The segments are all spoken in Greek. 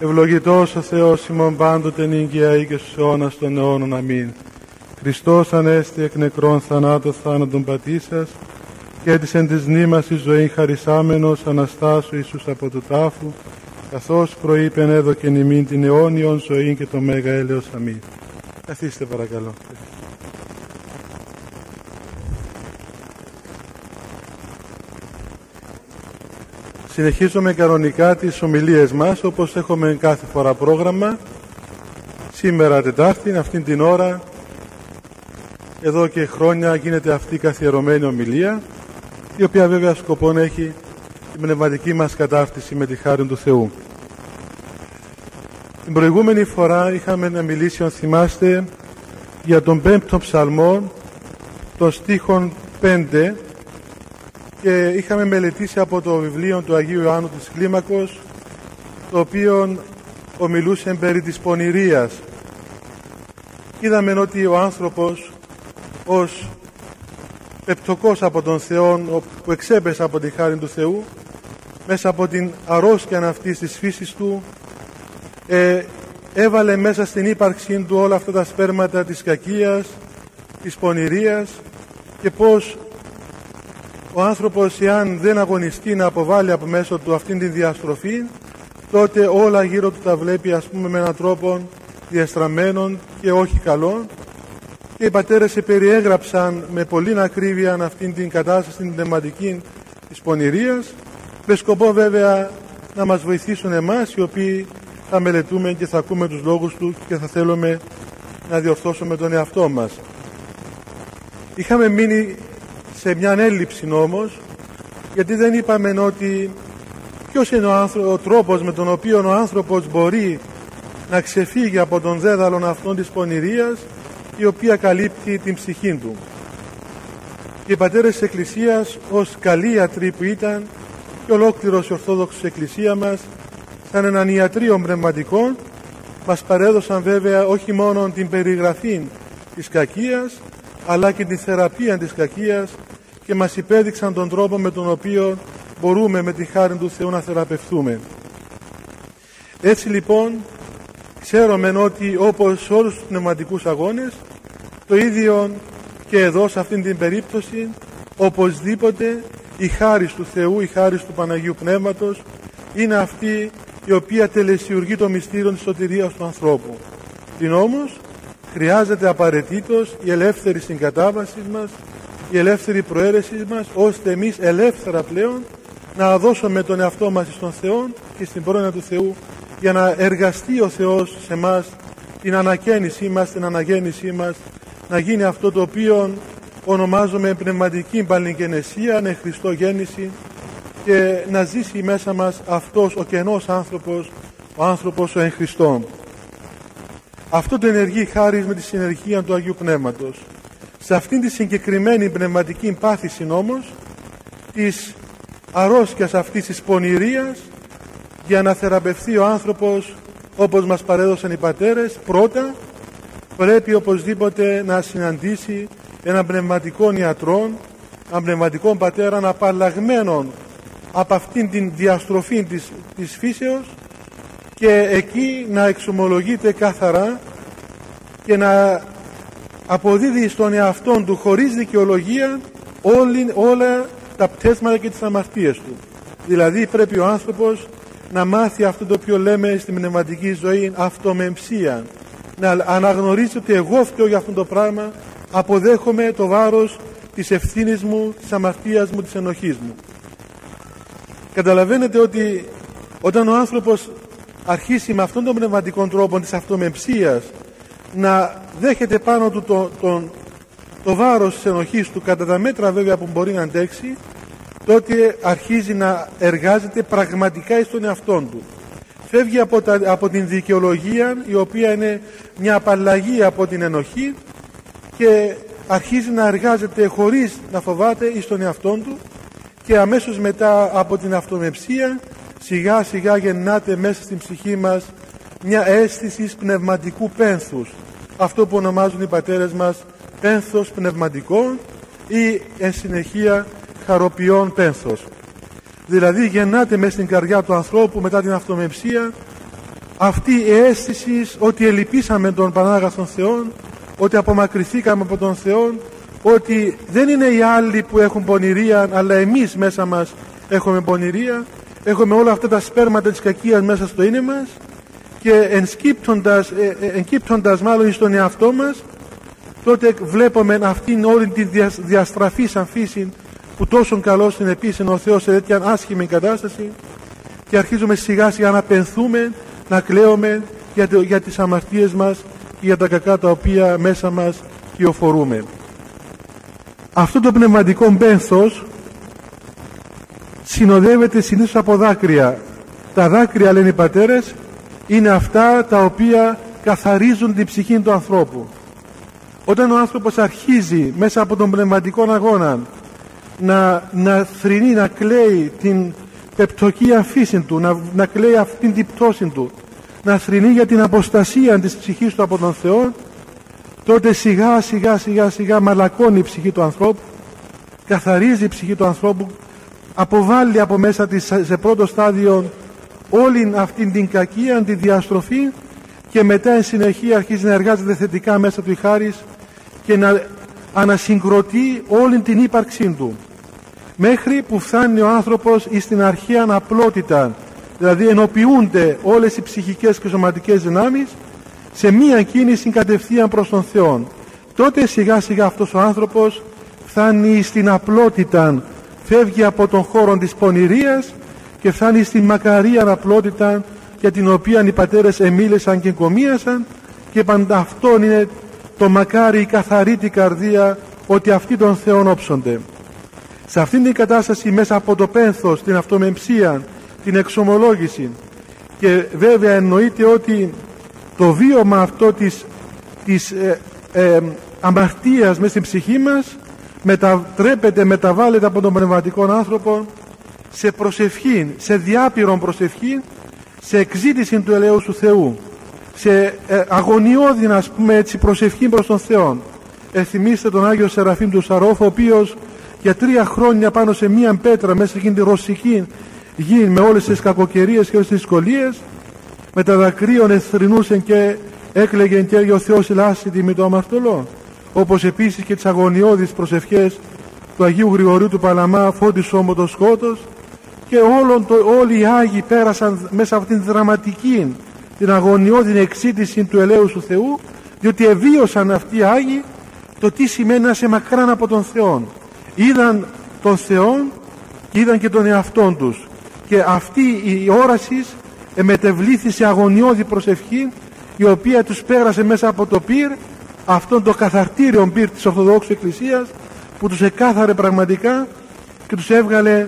Ευλογητός ο Θεός ημών πάντοτε νύγκαια ή και στους αιώνας των αιώνων. Αμήν. Χριστός Ανέστη εκ νεκρών θανάτων θάνατον πατήσας και έτησεν της νήμας η ζωή χαρισάμενος Αναστάσου Ιησούς από του τάφου καθώς προείπεν έδωκεν ημίν την αιώνιον ζωή και το μέγα έλεος. Αμήν. Καθίστε παρακαλώ. Συνεχίζουμε κανονικά τις ομιλίες μας όπως έχουμε κάθε φορά πρόγραμμα. Σήμερα Τετάρτη, αυτήν την ώρα, εδώ και χρόνια γίνεται αυτή η καθιερωμένη ομιλία η οποία βέβαια σκοπό έχει την πνευματική μας κατάρτιση με τη χάρη του Θεού. Την προηγούμενη φορά είχαμε να μιλήσει, αν θυμάστε, για τον πέμπτο ψαλμό, των στίχων 5 και είχαμε μελετήσει από το βιβλίο του Αγίου Ιωάννου της Κλίμακος το οποίο ομιλούσε περί της πονηρίας. Είδαμε ότι ο άνθρωπος ως πεπτοκός από τον Θεό που εξέπεσε από τη χάρη του Θεού μέσα από την αρρώσκια αυτής της φύσης του ε, έβαλε μέσα στην ύπαρξή του όλα αυτά τα σπέρματα της κακίας, της πονηρίας και πως ο άνθρωπος εάν δεν αγωνιστεί να αποβάλει από μέσω του αυτήν την διαστροφή τότε όλα γύρω του τα βλέπει ας πούμε με έναν τρόπο διαστραμμένον και όχι καλό και οι πατέρες σε περιέγραψαν με πολύ ακρίβεια αυτήν την κατάσταση την θεματική της πονηρίας με σκοπό βέβαια να μας βοηθήσουν εμάς οι οποίοι θα μελετούμε και θα ακούμε τους λόγους του και θα θέλουμε να διορθώσουμε τον εαυτό μας. Είχαμε μείνει σε μια έλλειψη όμως γιατί δεν είπαμε ότι ποιος είναι ο, άνθρω... ο τρόπος με τον οποίο ο άνθρωπος μπορεί να ξεφύγει από τον δέδαλον αυτών της πονηρίας η οποία καλύπτει την ψυχή του. Και οι πατέρες της Εκκλησίας ως καλοί ιατροί που ήταν και ολόκληρος η Ορθόδοξη Εκκλησία μας σαν έναν ιατρείο πνευματικό μας παρέδωσαν βέβαια όχι μόνο την περιγραφή της κακίας αλλά και τη θεραπεία της κακίας και μας υπέδειξαν τον τρόπο με τον οποίο μπορούμε με τη χάρη του Θεού να θεραπευθούμε. Έτσι λοιπόν ξέρουμε ότι όπως σε όλους τους πνευματικούς αγώνες το ίδιο και εδώ σε αυτήν την περίπτωση οπωσδήποτε η χάρη του Θεού, η χάρη του Παναγίου Πνεύματος είναι αυτή η οποία τελεσιουργεί το μυστήριο της σωτηρίας του ανθρώπου. Την όμως χρειάζεται απαραίτητος η ελεύθερη συγκατάβαση μας, η ελεύθερη προαίρεση μας, ώστε εμείς ελεύθερα πλέον να δώσουμε τον εαυτό μας στον Θεό και στην πρόνοια του Θεού για να εργαστεί ο Θεός σε μας την ανακαίνησή μας, την αναγέννησή μας, να γίνει αυτό το οποίο ονομάζουμε πνευματική παλιγενεσία, ναι Χριστό γέννηση και να ζήσει μέσα μας αυτός ο κενός άνθρωπος, ο άνθρωπος ο εν Χριστώ. Αυτό το ενεργεί χάρη με τη συνεργία του Αγίου Πνεύματος. Σε αυτήν τη συγκεκριμένη πνευματική πάθηση όμως της αρρώσκιας αυτής της πονηρίας για να θεραπευθεί ο άνθρωπος όπως μας παρέδωσαν οι πατέρες πρώτα πρέπει οπωσδήποτε να συναντήσει έναν πνευματικό ιατρό έναν πνευματικό πατέρα απαλλαγμένον από αυτήν την διαστροφή της, της φύσεως και εκεί να εξομολογείται καθαρά και να αποδίδει στον εαυτό του χωρίς δικαιολογία όλη, όλα τα πτέσματα και τις αμαρτίες του. Δηλαδή πρέπει ο άνθρωπος να μάθει αυτό το οποίο λέμε στην πνευματική ζωή αυτομεμψία. Να αναγνωρίσει ότι εγώ φταίω για αυτό το πράγμα, αποδέχομαι το βάρος της ευθύνης μου, της αμαρτίας μου, της ενοχής μου. Καταλαβαίνετε ότι όταν ο άνθρωπος αρχίσει με αυτόν τον πνευματικό τρόπο της αυτομεμψίας να δέχεται πάνω του το, το, το βάρος της ενοχής του κατά τα μέτρα βέβαια που μπορεί να αντέξει τότε αρχίζει να εργάζεται πραγματικά στον εαυτό του. Φεύγει από, τα, από την δικαιολογία η οποία είναι μια απαλλαγή από την ενοχή και αρχίζει να εργάζεται χωρίς να φοβάται στον εαυτό του και αμέσως μετά από την αυτομεψία σιγά σιγά γεννάται μέσα στην ψυχή μας μια αίσθηση πνευματικού πένθους. Αυτό που ονομάζουν οι πατέρες μας πένθος πνευματικό ή εν συνεχεία χαροποιών πένθος. Δηλαδή γεννάται μέσα στην καρδιά του ανθρώπου μετά την αυτομεψία αυτή η αίσθηση ότι ελυπήσαμε τον Πανάγαθον Θεό ότι απομακρυθήκαμε από τον Θεό ότι δεν είναι οι άλλοι που έχουν πονηρία αλλά εμείς μέσα μας έχουμε πονηρία έχουμε όλα αυτά τα σπέρματα της κακίας μέσα στο είναι μας και ενσκύπτοντας, ε, ε, εγκύπτοντας μάλλον στον εαυτό μας τότε βλέπουμε αυτήν όλη τη διαστραφής σαν φύση που τόσο καλό την επίσης ο Θεός σε τέτοια άσχημη κατάσταση και αρχίζουμε σιγά σιγά να πενθούμε, να κλαίουμε για, για τις αμαρτίες μας και για τα κακά τα οποία μέσα μας κυοφορούμε. Αυτό το πνευματικό πένθος συνοδεύεται συνήθως από δάκρυα. Τα δάκρυα λένε οι πατέρες είναι αυτά τα οποία καθαρίζουν την ψυχή του ανθρώπου. Όταν ο άνθρωπος αρχίζει μέσα από τον πνευματικό αγώνα να, να θρυνεί, να κλαίει την πεπτοκία φύση του, να, να κλαίει αυτήν την πτώση του, να θρυνεί για την αποστασία της ψυχής του από τον Θεό, τότε σιγά σιγά σιγά σιγά μαλακώνει η ψυχή του ανθρώπου, καθαρίζει η ψυχή του ανθρώπου, αποβάλλει από μέσα της σε πρώτο στάδιο όλη αυτή την κακία, τη διαστροφή και μετά εν συνεχεία αρχίζει να εργάζεται θετικά μέσα του η χάρις και να ανασυγκροτεί όλη την ύπαρξή του. Μέχρι που φτάνει ο άνθρωπος στην αρχαία απλότητα δηλαδή ενοποιούνται όλες οι ψυχικές και σωματικές δυνάμεις σε μία κίνηση κατευθείαν προς τον Θεό τότε σιγά σιγά αυτός ο άνθρωπος φτάνει στην απλότητα φεύγει από τον χώρο της πονηρίας και φτάνει στην μακαρία απλότητα για την οποία οι πατέρες εμίλησαν και κομίασαν και πάντα αυτόν είναι το μακάρι η καθαρή την καρδία ότι αυτοί τον Θεόν όψονται. Σε αυτήν την κατάσταση μέσα από το πένθος, την αυτομεμψία, την εξομολόγηση και βέβαια εννοείται ότι το βίωμα αυτό της, της ε, ε, αμαρτίας μέσα στην ψυχή μας μετατρέπεται, μεταβάλλεται από τον πνευματικό άνθρωπο σε προσευχή, σε διάπειρο προσευχή, σε εξήτηση του ελέους του Θεού, σε ε, αγωνιώδη, ας πούμε έτσι, προσευχή προς τον Θεό. Εθυμίστε τον Άγιο Σεραφείμ του Σαρόφ, ο οποίος για τρία χρόνια πάνω σε μία πέτρα μέσα σε εκείνη τη ρωσική γη με όλες τις κακοκαιρίες και όλες τις δυσκολίες με τα δακρύων εθρινούσε και έκλαιγε και ο Θεός ελάσσει με το αμαρτωλό όπως επίσης και τις αγωνιώδεις προσευχές του Αγίου Γρηγορίου του Παλαμά φώτισε όμω το σκότος και όλον το, όλοι οι Άγιοι πέρασαν μέσα από την δραματική την αγωνιώδη εξήτηση του ελέους του Θεού διότι εβίωσαν αυτοί οι Άγιοι το τι σημαίνει να σε μακράν από τον Θεό είδαν τον Θεό και είδαν και τον εαυτόν τους. Και αυτή η όρασης εμετεβλήθη σε αγωνιώδη προσευχή η οποία τους πέρασε μέσα από το πυρ αυτόν το καθαρτήριο πυρ της Ορθοδόξου Εκκλησίας που τους εκάθαρε πραγματικά και τους έβγαλε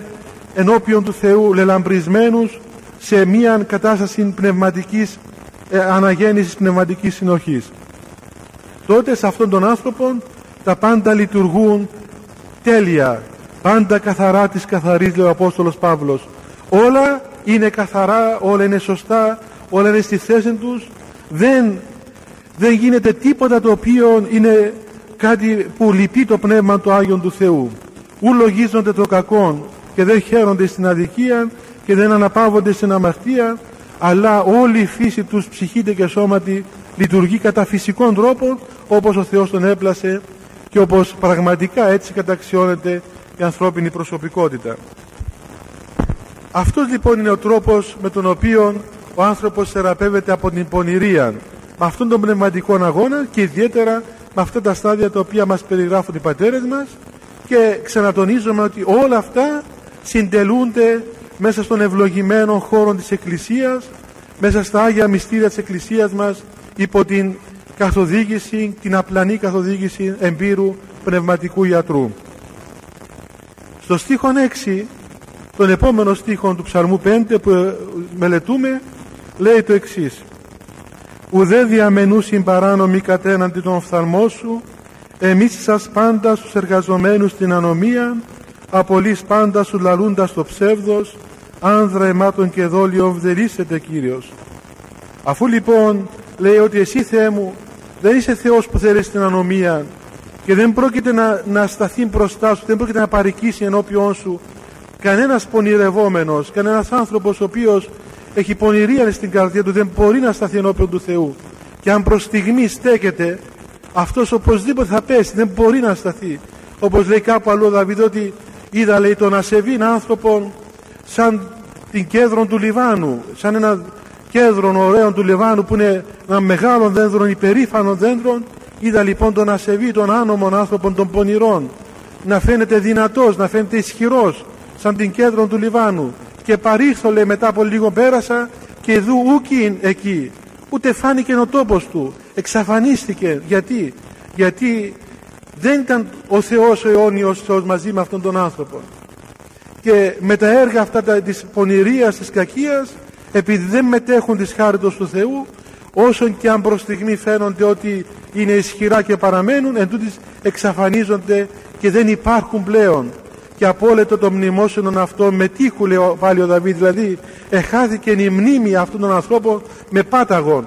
ενώπιον του Θεού λελαμπρισμένους σε μια κατάσταση πνευματικής ε, αναγέννησης πνευματικής συνοχής. Τότε σε αυτόν τον άνθρωπο τα πάντα λειτουργούν τέλεια πάντα καθαρά της καθαρής λέει ο Απόστολος Παύλος. Όλα είναι καθαρά όλα είναι σωστά όλα είναι στη θέση τους δεν, δεν γίνεται τίποτα το οποίο είναι κάτι που λυπεί το πνεύμα του Άγιον του Θεού ου λογίζονται το κακό και δεν χαίρονται στην αδικία και δεν αναπαύονται στην αμαρτία αλλά όλη η φύση τους ψυχείται και σώματι λειτουργεί κατά φυσικών τρόπων όπως ο Θεός τον έπλασε και όπως πραγματικά έτσι καταξιώνεται η ανθρώπινη προσωπικότητα. Αυτός λοιπόν είναι ο τρόπος με τον οποίο ο άνθρωπος θεραπεύεται από την πονηρία με αυτόν τον πνευματικό αγώνα και ιδιαίτερα με αυτά τα στάδια τα οποία μας περιγράφουν οι πατέρες μας και ξανατονίζουμε ότι όλα αυτά συντελούνται μέσα στον ευλογημένο χώρο της Εκκλησίας μέσα στα Άγια Μυστήρια της Εκκλησίας μας υπό την καθοδήγηση, την απλανή καθοδήγηση εμπειρού πνευματικού ιατρού. Στο στίχο 6, τον επόμενο στίχο του ψαλμού 5 που μελετούμε, λέει το εξής «Ουδέ διαμενούσιν παράνομοι κατέναντι των οφθαλμών σου, εμείς σας πάντα στους εργαζομένους στην ανομία, απολύς πάντα σου λαλούντας το ψεύδος, άνδρα αιμάτων και δόλιο βδερίσετε Κύριος». Αφού λοιπόν λέει ότι εσύ Θεέ μου δεν είσαι Θεός που θέλεις την ανομία και δεν πρόκειται να, να σταθεί μπροστά σου, δεν πρόκειται να παρικήσει ενώπιόν σου κανένας πονηρευόμενος, κανένας άνθρωπος ο οποίος έχει πονηρία στην καρδιά του δεν μπορεί να σταθεί ενώπιον του Θεού. Και αν προς στιγμή στέκεται αυτός οπωσδήποτε θα πέσει δεν μπορεί να σταθεί. Όπως λέει κάπου αλλού ο Δαβίδ ότι είδα λέει τον ασεβήν άνθρωπο σαν την κέντρο του Λιβάνου σαν ένα κέντρο ωραίο του Λιβάνου που είναι ένα μεγάλο δέντρο υπερήφανο δέντρο είδα λοιπόν τον ασεβή τον άνομο άνθρωπο των πονηρών να φαίνεται δυνατός, να φαίνεται ισχυρός σαν την κέντρο του Λιβάνου και παρήχθω λέει μετά από λίγο πέρασα και δου ούκιν εκεί. Ούτε φάνηκε ο τόπος του. Εξαφανίστηκε. Γιατί; Γιατί δεν ήταν ο Θεός ο αιώνιος Θεός μαζί με αυτόν τον άνθρωπο. Και με τα έργα αυτά τα, της πονηρίας, της κακίας επειδή δεν μετέχουν της χάριτος του Θεού όσον και αν προς στιγμή φαίνονται ότι είναι ισχυρά και παραμένουν εν τούτης εξαφανίζονται και δεν υπάρχουν πλέον και απόλυτο το μνημόσυνο αυτό με τείχου λέει πάλι ο Δαβίδ δηλαδή εχάθηκε η μνήμη αυτών των ανθρώπων με πάταγον.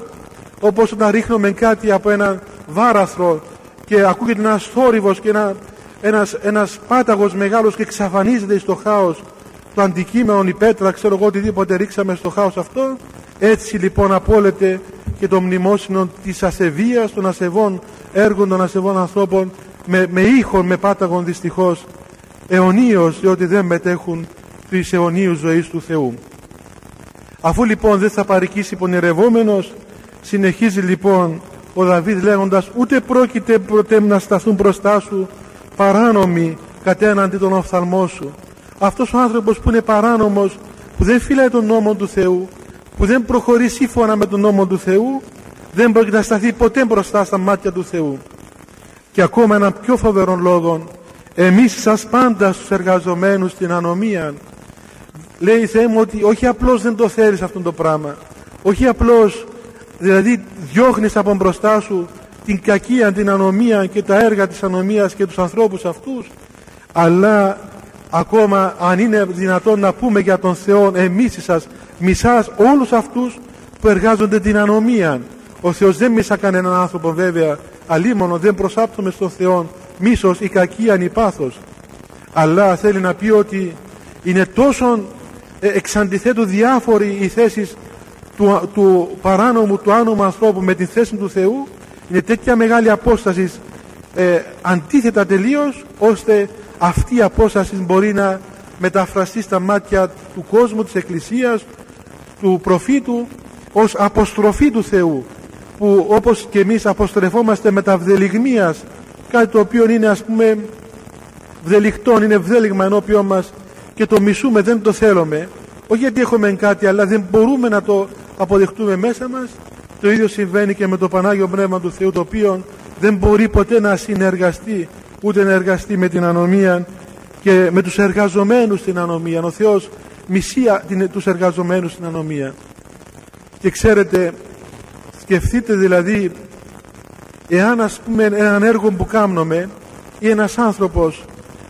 Όπως όταν ρίχνουμε κάτι από ένα βάραθρο και ακούγεται ένας θόρυβος και ένα, ένας, ένας πάταγος μεγάλος και εξαφανίζεται στο χάος το αντικείμενο, η πέτρα, ξέρω εγώ οτιδήποτε ρίξαμε στο χάος αυτό έτσι λοιπόν απόλυτε και το μνημόσυνο της ασεβίας των ασεβών έργων των ασεβών ανθρώπων με, με ήχον, με πάταγον δυστυχώς αιωνίως διότι δεν μετέχουν της αιωνίου ζωής του Θεού. Αφού λοιπόν δεν θα παρικήσει πονηρευόμενος συνεχίζει λοιπόν ο Δαβίδ λέγοντας ούτε πρόκειται ποτέ να σταθούν μπροστά σου παράνομοι κατέναντι των οφθαλμών σου. Αυτός ο άνθρωπος που είναι παράνομος που δεν φυλάει τον νόμο του Θεού που δεν προχωρεί σύμφωνα με τον νόμο του Θεού δεν μπορεί να σταθεί ποτέ μπροστά στα μάτια του Θεού. Και ακόμα ένα πιο φοβερό λόγο εμείς σας πάντα στους εργαζομένους στην ανομία. Λέει Θεέ μου ότι όχι απλώς δεν το θέλεις αυτό το πράγμα. Όχι απλώς δηλαδή διώχνεις από μπροστά σου την κακία, την ανομία και τα έργα της ανομίας και τους ανθρώπους αυτούς. Αλλά ακόμα αν είναι δυνατόν να πούμε για τον Θεό εμείς σας μισάς όλους αυτούς που εργάζονται την ανομία. Ο Θεός δεν μισά κανέναν άνθρωπο βέβαια. Αλίμονο δεν προσάπτουμε στον Θεό μίσος ή κακία ή πάθος. Αλλά θέλει να πει ότι είναι τόσο ε, εξ αντιθέτου διάφοροι οι θέσεις του, του παράνομου του άνομου ανθρώπου με τη θέση του Θεού είναι τέτοια μεγάλη απόσταση ε, αντίθετα τελείως ώστε αυτή η απόσταση μπορεί να μεταφραστεί στα μάτια του κόσμου της Εκκλησίας του προφήτου ως αποστροφή του Θεού που όπως και εμείς αποστρεφόμαστε με τα βδελιγμίας κάτι το οποίο είναι ας πούμε βδελιχτόν, είναι βδέλιγμα ενώπιον μας και το μισούμε, δεν το θέλουμε. Όχι γιατί έχουμε κάτι αλλά δεν μπορούμε να το αποδεχτούμε μέσα μας. Το ίδιο συμβαίνει και με το Πανάγιο Πνεύμα του Θεού το οποίο δεν μπορεί ποτέ να συνεργαστεί ούτε να εργαστεί με την ανομία και με τους εργαζομένους στην ανομία. Ο Θεός μισεί τους εργαζομένους στην ανομία. Και ξέρετε σκεφτείτε δηλαδή εάν ας πούμε έναν έργο που κάνουμε ή ένας άνθρωπος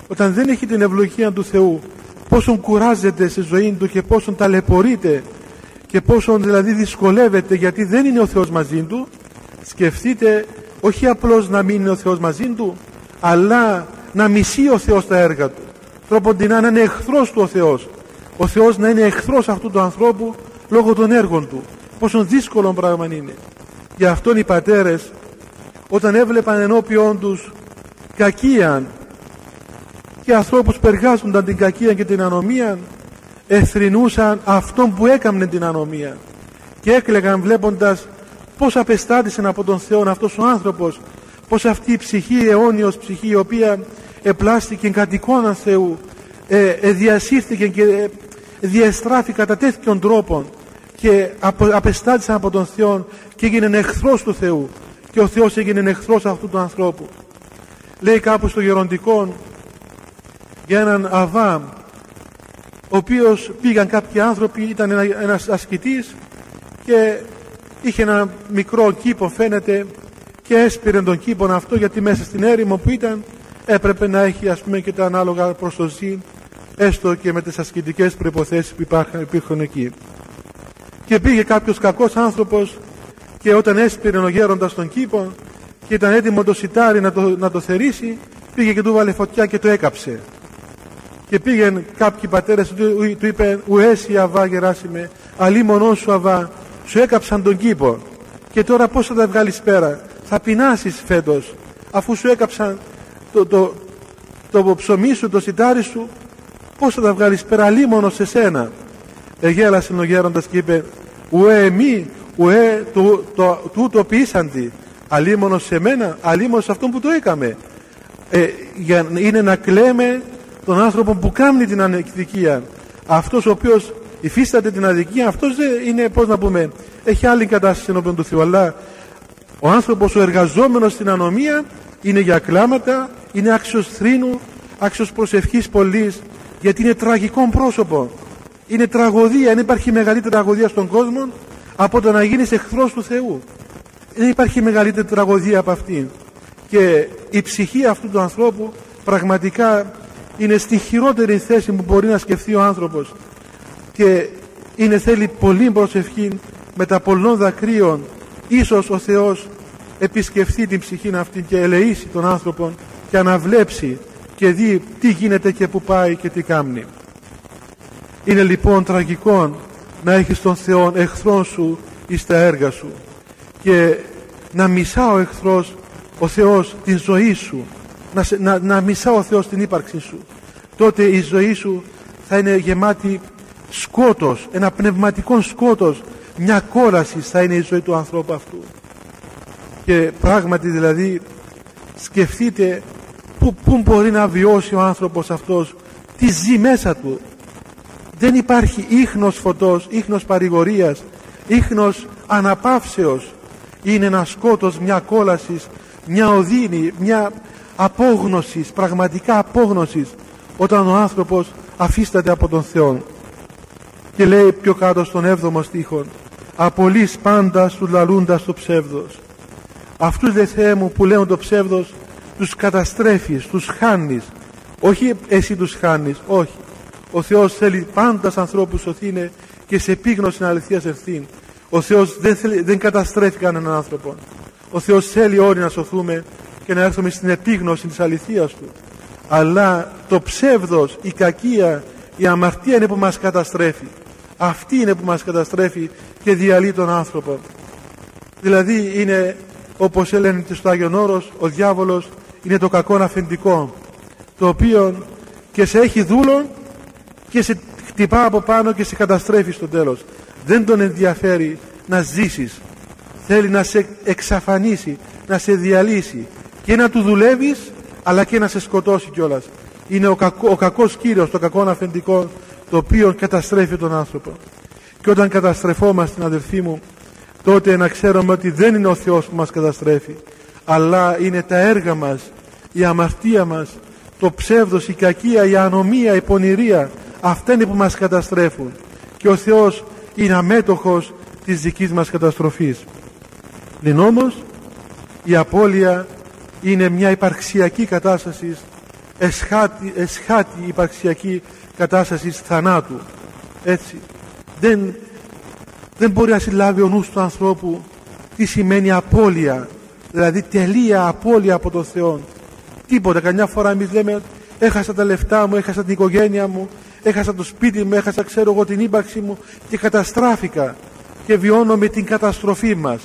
όταν δεν έχει την ευλογία του Θεού πόσον κουράζεται στη ζωή του και πόσον ταλαιπωρείται και πόσον δηλαδή δυσκολεύεται γιατί δεν είναι ο Θεός μαζί του σκεφτείτε όχι απλώς να μην είναι ο Θεός μαζί του αλλά να μισεί ο Θεός τα έργα του. Τρόπον να είναι εχθρός του ο Θεός. Ο Θεός να είναι εχθρός αυτού του ανθρώπου λόγω των έργων του. Πόσο δύσκολο πράγμα είναι. Γι' αυτόν οι πατέρες όταν έβλεπαν ενώπιον τους κακίαν και ανθρώπους που εργάζονταν την κακία και την ανομία εθρινούσαν αυτόν που έκαμνε την ανομία και έκλεγαν βλέποντας πως απεστάτησε από τον Θεό αυτός ο άνθρωπος πως αυτή η ψυχή, η αιώνιος ψυχή η οποία επλάστηκε κατ' εικόνα Θεού ε, ε, διασύρθηκε και ε, διαστράφη κατά τέτοιον τρόπον και απεστάτησαν από τον Θεό και έγινε εχθρός του Θεού και ο Θεός έγινε εχθρός αυτού του ανθρώπου. Λέει κάπου στο γεροντικό για έναν Αβάμ ο οποίος πήγαν κάποιοι άνθρωποι ήταν ένα, ένας ασκητής και είχε ένα μικρό κήπο φαίνεται και έσπηρε τον κήπο αυτό γιατί μέσα στην έρημο που ήταν έπρεπε να έχει ας πούμε και τα ανάλογα προς το ζήν έστω και με τις ασκητικές προϋποθέσεις που υπάρχουν, υπήρχαν εκεί. Και πήγε κάποιος κακός άνθρωπος και όταν έσπηρε ο γέροντας τον κήπο και ήταν έτοιμο το σιτάρι να το, να το θερήσει πήγε και του βάλε φωτιά και το έκαψε. Και πήγαν κάποιοι πατέρες του, του είπε ουέσι αβά γεράσιμε αλίμονό σου αβά σου έκαψαν τον κήπο. Και τώρα πώς θα τα βγάλεις πέρα; Θα πεινάσεις φέτος αφού σου έκαψαν το, το, το ψωμί σου, το σιτάρι σου πώς θα τα βγάλεις πέρα αλίμονο σε σένα εγέλασε ο γέροντας και είπε ουέ μη, ουέ του, το, τούτο ποιήσαντι αλίμονος σε μένα, αλίμονος σε αυτόν που το έκαμε. Ε, για, είναι να κλαίμε τον άνθρωπο που κάνει την ανεκδικία. Αυτός ο οποίος υφίσταται την αδικία αυτός δεν είναι πως να πούμε έχει άλλη κατάσταση ενώπιον του Θεού. Αλλά ο άνθρωπος ο εργαζόμενος στην ανομία είναι για κλάματα είναι άξιος θρήνου άξιος προσευχής πολλής γιατί είναι τραγικό πρόσωπο. Είναι τραγωδία δεν υπάρχει μεγαλύτερη τραγωδία στον κόσμο από το να γίνεις εχθρός του Θεού. Δεν υπάρχει μεγαλύτερη τραγωδία από αυτήν. Και η ψυχή αυτού του ανθρώπου πραγματικά είναι στη χειρότερη θέση που μπορεί να σκεφτεί ο άνθρωπος. Και είναι θέλει πολύ προσευχή με τα πολλών δακρύων ίσως ο Θεός επισκεφθεί την ψυχή αυτή και ελεήσει τον άνθρωπο και αναβλέψει και δει τι γίνεται και που πάει και τι κάνει είναι λοιπόν τραγικό να έχεις τον Θεό εχθρόν σου εις τα έργα σου και να μισά ο εχθρός ο Θεός την ζωή σου. Να, να, να μισά ο Θεός την ύπαρξη σου. Τότε η ζωή σου θα είναι γεμάτη σκότος ένα πνευματικό σκότος μια κόλαση θα είναι η ζωή του ανθρώπου αυτού. Και πράγματι δηλαδή σκεφτείτε πού, πού μπορεί να βιώσει ο άνθρωπος αυτός τι ζει μέσα του δεν υπάρχει ίχνος φωτός ίχνος παρηγορίας ίχνος αναπαύσεως. Είναι ένας σκότος μια κόλασης μια οδύνη μια απόγνωσης πραγματικά απόγνωσης όταν ο άνθρωπος αφίσταται από τον Θεό. Και λέει πιο κάτω στον 7ο στίχο απολύς πάντα σου λαλούντας το ψεύδος. Αυτούς δε Θεέ μου που λέουν το ψεύδος τους καταστρέφεις, τους χάνεις. Όχι εσύ τους χάνεις, όχι ο Θεός θέλει πάντας ανθρώπους σωθήνε και σε επίγνωση αληθείας ευθύν. Ο Θεός δεν, θέλει, δεν καταστρέφει κανέναν άνθρωπο. Ο Θεός θέλει όλοι να σωθούμε και να έρθουμε στην επίγνωση της αληθείας Του. Αλλά το ψεύδος, η κακία, η αμαρτία είναι που μας καταστρέφει. Αυτή είναι που μας καταστρέφει και διαλύει τον άνθρωπο. Δηλαδή είναι όπως έλεγε στο Άγιον Όρος ο διάβολος είναι το κακό αφεντικό το οποίο και σε έχει δούλο και σε χτυπά από πάνω και σε καταστρέφει στο τέλος. Δεν τον ενδιαφέρει να ζήσεις. Θέλει να σε εξαφανίσει να σε διαλύσει. Και να του δουλεύεις αλλά και να σε σκοτώσει κιόλας. Είναι ο, κακό, ο κακός κύριος το κακό αφεντικό το οποίο καταστρέφει τον άνθρωπο. Και όταν καταστρεφόμαστε αδελφοί μου τότε να ξέρουμε ότι δεν είναι ο Θεός που μας καταστρέφει αλλά είναι τα έργα μας η αμαρτία μας το ψεύδος, η κακία, η ανομία, η πονηρία αυτά είναι που μας καταστρέφουν. Και ο Θεός είναι αμέτωχος της δικής μας καταστροφής. Λην όμως η απώλεια είναι μια υπαρξιακή κατάσταση εσχάτη, εσχάτη υπαρξιακή κατάσταση θανάτου. Έτσι. Δεν, δεν μπορεί να συλλάβει ο νους του ανθρώπου τι σημαίνει απώλεια. Δηλαδή τελεία απώλεια από τον Θεό. Τίποτα. Καμιά φορά εμείς λέμε έχασα τα λεφτά μου, έχασα την οικογένεια μου έχασα το σπίτι μου, έχασα ξέρω εγώ την ύπαρξη μου και καταστράφηκα και βιώνω με την καταστροφή μας.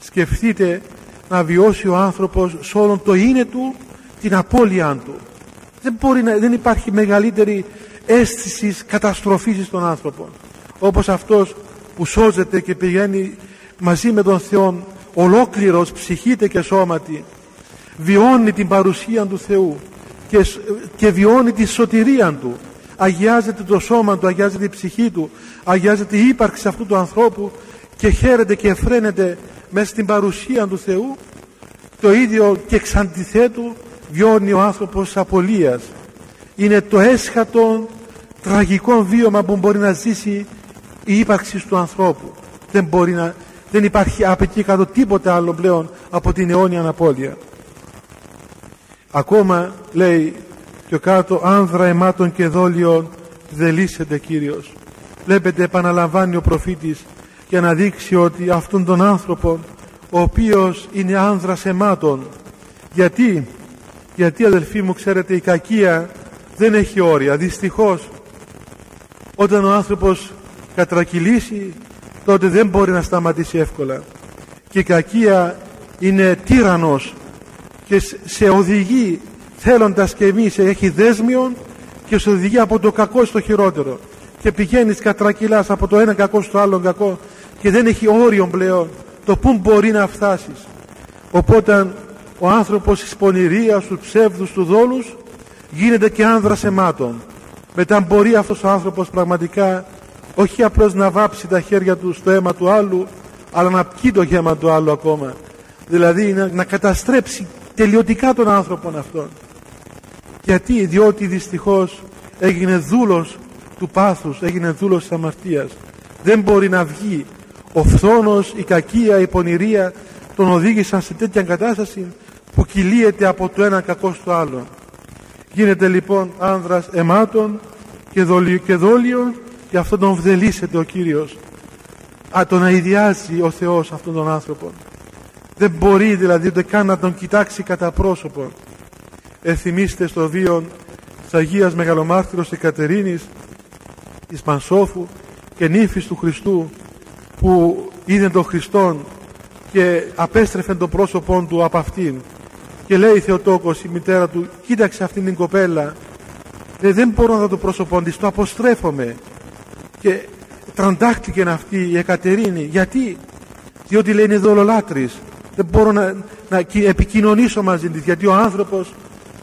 Σκεφτείτε να βιώσει ο άνθρωπος σε όλον το είναι του την απώλειά του. Δεν, μπορεί να, δεν υπάρχει μεγαλύτερη αίσθηση καταστροφής στον άνθρωπο. Όπως αυτός που σώζεται και πηγαίνει μαζί με τον Θεό ολόκληρος ψυχήτε και σώματι βιώνει την παρουσία του Θεού και, και βιώνει τη σωτηρία του αγιάζεται το σώμα του, αγιάζεται η ψυχή του αγιάζεται η ύπαρξη αυτού του ανθρώπου και χαίρεται και εφραίνεται μέσα στην παρουσία του Θεού. Το ίδιο και εξ αντιθέτου βιώνει ο άνθρωπος απολίας. Είναι το έσχατο τραγικό βίωμα που μπορεί να ζήσει η ύπαρξη του ανθρώπου. Δεν μπορεί να δεν υπάρχει από εκεί κάτω τίποτε άλλο πλέον από την αιώνια αναπόλεια. Ακόμα λέει πιο κάτω άνδρα αιμάτων και δόλιων δελήσεται Κύριος. Βλέπετε επαναλαμβάνει ο προφήτης για να δείξει ότι αυτόν τον άνθρωπο ο οποίος είναι άνδρας αιμάτων γιατί γιατί αδελφοί μου ξέρετε η κακία δεν έχει όρια. Δυστυχώς όταν ο άνθρωπος κατρακυλήσει τότε δεν μπορεί να σταματήσει εύκολα. Και η κακία είναι τύρανος και σε οδηγεί θέλοντας και εμείς έχει δέσμιον και σε οδηγεί από το κακό στο χειρότερο. Και πηγαίνεις κατρακυλάς από το ένα κακό στο άλλο κακό και δεν έχει όριο πλέον το πού μπορεί να φτάσεις. Οπότε ο άνθρωπος της πονηρίας, του ψεύδους, του δόλους γίνεται και άνδρας αιμάτων μετά μπορεί αυτός ο άνθρωπος πραγματικά όχι απλώς να βάψει τα χέρια του στο αίμα του άλλου αλλά να πιει το αίμα του άλλου ακόμα. Δηλαδή να, να καταστρέψει τελειωτικά τον άνθρωπο αυτόν γιατί διότι δυστυχώς έγινε δούλος του πάθους έγινε δούλος της αμαρτίας. Δεν μπορεί να βγει ο φθόνος, η κακία, η πονηρία τον οδήγησαν σε τέτοια κατάσταση που κυλίεται από το ένα κακό στο άλλο. Γίνεται λοιπόν άνδρας αιμάτων και, δόλιο, και δόλιο και αυτό τον βδελίσεται ο Κύριος. Α, τον αειδιάζει ο Θεός αυτόν τον άνθρωπο. Δεν μπορεί δηλαδή ούτε καν να τον κοιτάξει κατά πρόσωπο εθιμίστε στο βίο της Αγίας Μεγαλομάρτυρος Εκατερίνης της Μανσόφου και νύφης του Χριστού που είδε τον Χριστόν και απέστρεφε το πρόσωπό του από αυτήν. Και λέει η Θεοτόκος η μητέρα του κοίταξε αυτήν την κοπέλα ε, δεν μπορώ να δω το πρόσωπό της το αποστρέφομαι και τραντάχτηκε αυτή η Εκατερίνη. Γιατί; Διότι λέει είναι δολολάτρης. Δεν μπορώ να, να επικοινωνήσω μαζί της γιατί ο άνθρωπος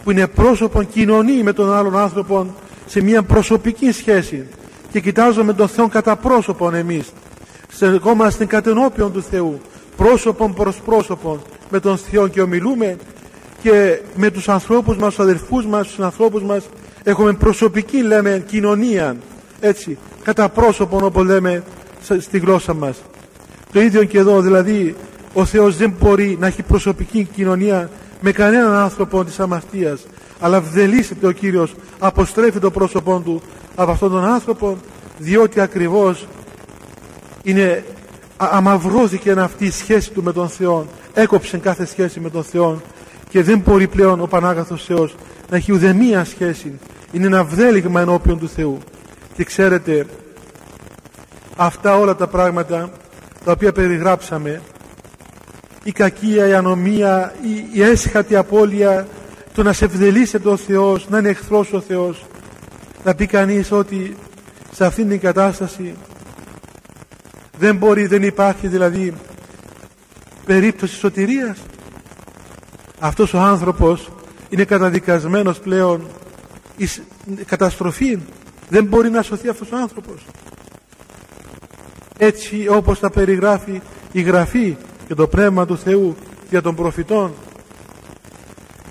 που είναι πρόσωπο κοινωνεί με τον άλλον άνθρωπο σε μια προσωπική σχέση και κοιτάζουμε τον Θεό κατά πρόσωπον εμείς. Ακόμα στην κατενόπιον του Θεού πρόσωπον προς πρόσωπον με τον Θεό και ομιλούμε και με τους ανθρώπους μας, τους αδερφούς μας, τους ανθρώπους μας έχουμε προσωπική λέμε κοινωνία έτσι κατά πρόσωπον όπως λέμε στη γλώσσα μας. Το ίδιο και εδώ δηλαδή ο Θεός δεν μπορεί να έχει προσωπική κοινωνία με κανέναν άνθρωπο της αμαρτίας αλλά βδελίσεται ο Κύριος αποστρέφει το πρόσωπό του από αυτόν τον άνθρωπο διότι ακριβώς είναι αμαυρώθηκε αυτή η σχέση του με τον Θεό έκοψε κάθε σχέση με τον Θεό και δεν μπορεί πλέον ο Πανάγαθος Θεός να έχει ουδεμία σχέση είναι ένα βδέλιγμα ενώπιον του Θεού. Και ξέρετε αυτά όλα τα πράγματα τα οποία περιγράψαμε η κακία, η ανομία, η, η έσχατη απώλεια το να σε ευδελίσεται ο Θεός, να είναι εχθρός ο Θεός να πει κανείς ότι σε αυτήν την κατάσταση δεν μπορεί, δεν υπάρχει δηλαδή περίπτωση σωτηρίας. Αυτός ο άνθρωπος είναι καταδικασμένος πλέον εις καταστροφή δεν μπορεί να σωθεί αυτός ο άνθρωπος. Έτσι όπως τα περιγράφει η Γραφή και το Πνεύμα του Θεού για των προφητών.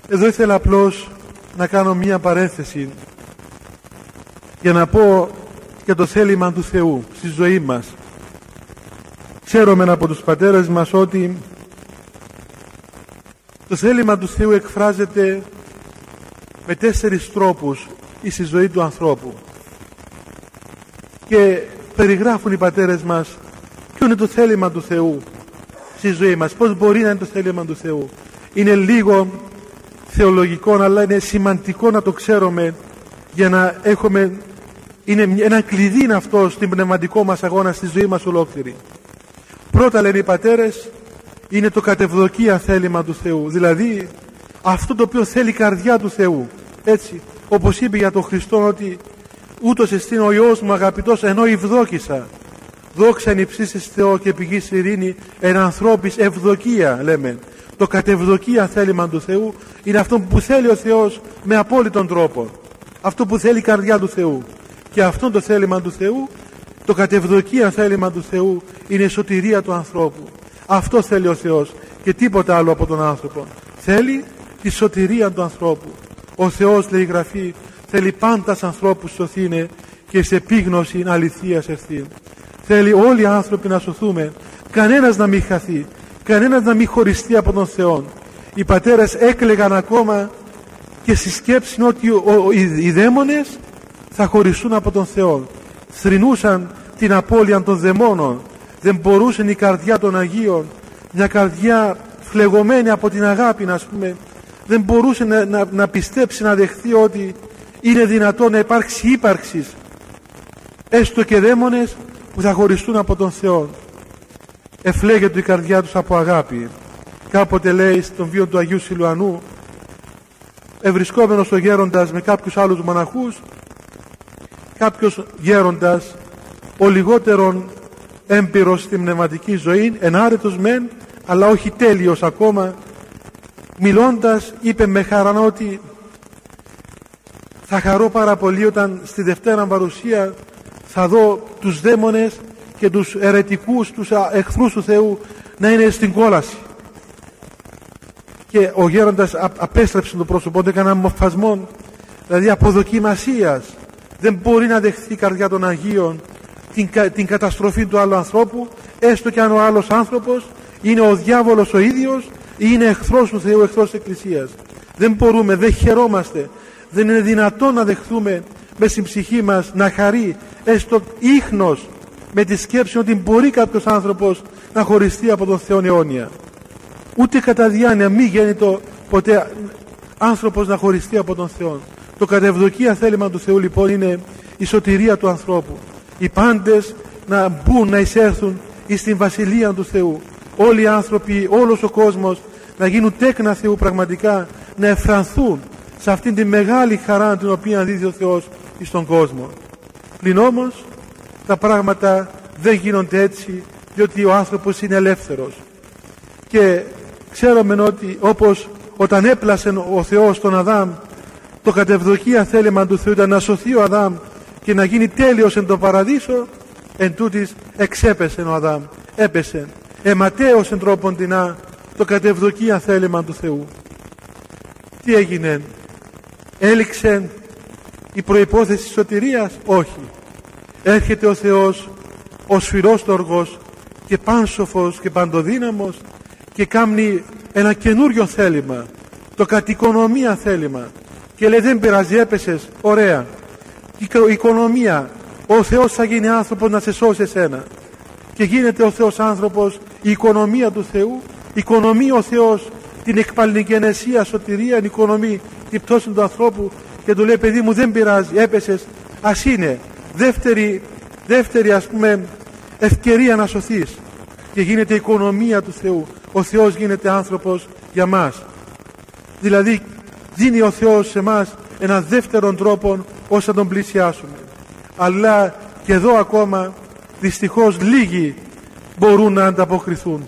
Εδώ ήθελα απλώς να κάνω μία παρέθεση για να πω για το θέλημα του Θεού στη ζωή μας. Ξέρουμε από τους πατέρες μας ότι το θέλημα του Θεού εκφράζεται με τέσσερις τρόπους στη ζωή του ανθρώπου. Και περιγράφουν οι πατέρες μας ποιο είναι το θέλημα του Θεού στη ζωή μας. Πως μπορεί να είναι το θέλημα του Θεού. Είναι λίγο θεολογικό αλλά είναι σημαντικό να το ξέρουμε για να έχουμε είναι ένα κλειδί είναι αυτό στην πνευματικό μας αγώνα στη ζωή μας ολόκληρη. Πρώτα λένε οι πατέρες είναι το κατευδοκία θέλημα του Θεού. Δηλαδή αυτό το οποίο θέλει η καρδιά του Θεού. Έτσι όπως είπε για τον Χριστό ότι ούτως εστίν ο Υιός μου αγαπητός ενώ ευδόκησα δόξα υψίστης Θεό και πηγής ειρήνη εν ανθρώπης ευδοκία λέμε. Το κατευδοκία θέλημα του Θεού είναι αυτό που θέλει ο Θεός με απόλυτον τρόπο. Αυτό που θέλει η καρδιά του Θεού. Και αυτό το θέλημα του Θεού το κατευδοκία θέλημα του Θεού είναι η σωτηρία του ανθρώπου. Αυτό θέλει ο Θεός και τίποτα άλλο από τον άνθρωπο. Θέλει τη σωτηρία του ανθρώπου. Ο Θεός λέει η Γραφή θέλει πάντα ανθρώπους σωθήνε και σε επίγνωση αληθείας ευθύν θέλει όλοι οι άνθρωποι να σωθούμε κανένας να μην χαθεί κανένας να μην χωριστεί από τον Θεό οι πατέρες έκλεγαν ακόμα και στη σκέψη ότι οι δαίμονες θα χωριστούν από τον Θεό θρυνούσαν την απώλεια των δαιμόνων. Δεν μπορούσε η καρδιά των Αγίων μια καρδιά φλεγωμένη από την αγάπη να πούμε δεν μπορούσε να, να, να πιστέψει να δεχθεί ότι είναι δυνατόν να υπάρξει ύπαρξης έστω και δαίμονες που θα χωριστούν από τον Θεό. Εφλέγεται η καρδιά τους από αγάπη. Κάποτε λέει στον βίο του Αγίου Σιλουανού ευρισκόμενος ο γέροντας με κάποιους άλλους μοναχούς κάποιος γέροντας ο λιγότερον έμπειρος στην πνευματική ζωή ενάρετος μεν αλλά όχι τέλειος ακόμα μιλώντας είπε με χαρά ότι θα χαρώ πάρα πολύ όταν στη Δευτέρα παρουσία θα δω τους δαίμονες και τους ερετικούς, τους εχθρούς του Θεού να είναι στην κόλαση. Και ο γέροντας απέστρεψε το πρόσωπό του, έκανε μοφασμό, δηλαδή αποδοκιμασίας. Δεν μπορεί να δεχθεί η καρδιά των Αγίων την, την καταστροφή του άλλου ανθρώπου, έστω και αν ο άλλος άνθρωπος είναι ο διάβολος ο ίδιος ή είναι εχθρός του Θεού, εχθρός της Εκκλησίας. Δεν μπορούμε, δεν χαιρόμαστε, δεν είναι δυνατόν να δεχθούμε με στην ψυχή μας να χαρεί έστω ίχνος με τη σκέψη ότι μπορεί κάποιος άνθρωπος να χωριστεί από τον Θεό αιώνια. Ούτε κατά διάνοια μη γέννητο ποτέ άνθρωπος να χωριστεί από τον Θεό. Το κατευδοκία θέλημα του Θεού λοιπόν είναι η σωτηρία του ανθρώπου. Οι πάντες να μπουν, να εισέρθουν στην βασιλεία του Θεού. Όλοι οι άνθρωποι, όλος ο κόσμος να γίνουν τέκνα Θεού πραγματικά, να εφρανθούν σε αυτήν τη μεγάλη χαρά την οποία δίδει ο Θεός στον κόσμο. Πλην όμως τα πράγματα δεν γίνονται έτσι διότι ο άνθρωπος είναι ελεύθερος. Και ξέρουμε ότι όπως όταν έπλασε ο Θεός τον Αδάμ το κατευδοκία θέλημα του Θεού ήταν να σωθεί ο Αδάμ και να γίνει τέλειος εν το παραδείσο εν τούτης εξέπεσε ο Αδάμ έπεσε εματέως εν τρόπον τεινά το κατευδοκία θέλημα του Θεού τι έγινε έληξε η προϋπόθεση της σωτηρίας όχι. Έρχεται ο Θεός ο σφυρόστοργος και πάνσοφος και παντοδύναμος και κάνει ένα καινούριο θέλημα το κατοικονομία θέλημα. Και λέει δεν πειράζει έπεσες. Ωραία. Η οικονομία. Ο Θεός θα γίνει άνθρωπος να σε σώσει εσένα και γίνεται ο Θεός άνθρωπος η οικονομία του Θεού. Οικονομεί ο Θεός την εκπαλνικενεσία σωτηρία οικονομεί την πτώση του ανθρώπου και του λέει παιδί μου δεν πειράζει έπεσες ας είναι δεύτερη, δεύτερη ας πούμε ευκαιρία να σωθείς και γίνεται η οικονομία του Θεού. Ο Θεός γίνεται άνθρωπος για μας. Δηλαδή δίνει ο Θεός σε μας ένα δεύτερον τρόπο ώστε να τον πλησιάσουμε. Αλλά και εδώ ακόμα δυστυχώς λίγοι μπορούν να ανταποκριθούν.